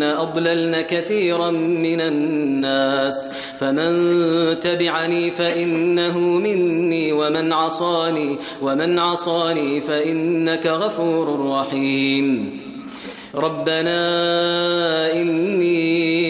إن أضللن كثيرا من الناس فمن تبعني فإنه مني ومن عصاني ومن عصاني فإنك غفور رحيم. ربنا إني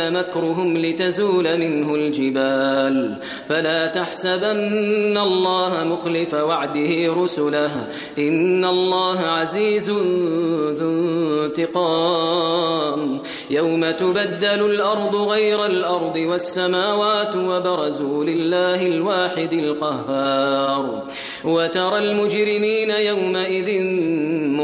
كان مكرهم لتزول منه الجبال. فلا تحسبن الله مخلف وعده رسله. إن الله عزيز ذو انتقام. يوم تبدل الأرض غير الأرض والسماوات وبرزوا لله الواحد القهار. وترى المجرمين يومئذ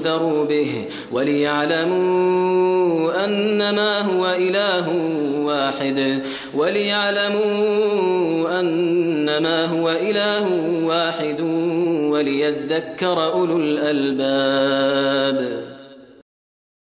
لينذروا به وليعلموا أنما هو إله واحد وليعلموا أنما هو إله واحد وليذكر أولو الألباب